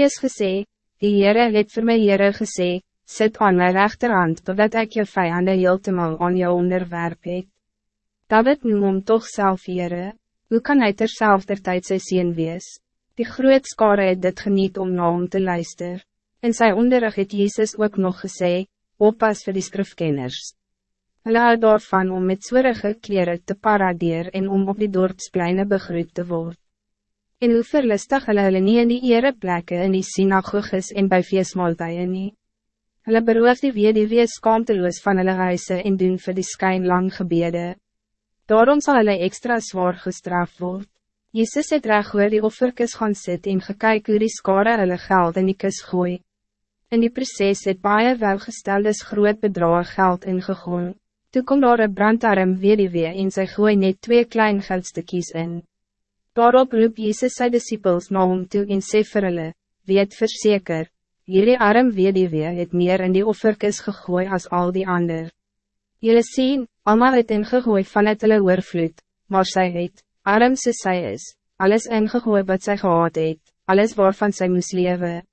ees gesê, die Heere het vir my Heere gesê, sit aan my rechterhand, totdat ik je vijanden heeltemal aan jou onderwerp het. David noem hom toch self Heere, hoe kan hy terzelfde tijd sy sien wees? Die groot skare het dit geniet om na hom te luister. In sy onderrig het Jezus ook nog gesê, oppas vir die skrifkenners. Hulle hou daarvan om met zwerige kleren te paradeer en om op die dorpspleine begroet te worden. En hoe verlustig hulle hulle nie in die ereplekke in die synagoges en by feestmaaltuie nie. Hulle beroof die weduwee skaamteloos van hulle huise en doen vir die skyn lang gebede. Daarom zal hulle extra zwaar gestraft worden. Jezus het reg oor die offerkis gaan sit en gekyk hoe die skare hulle geld in die kus gooi. In die proces het baie welgesteldes groot bedrag geld ingegooi. Toe kom daar een brandarm weduwee en sy gooi net twee klein geldstukkies in. Daarop roep Jezus sy disciples na hom toe en sê vir hulle, weet verzeker, hierdie arm weduwee het meer in die offerkis gegooi als al die ander. Jullie sien, allemaal het ingegooi van het hulle oorvloed, maar sy het, arm soos sy is, alles ingegooi wat sy gehad het, alles waarvan sy moes leven.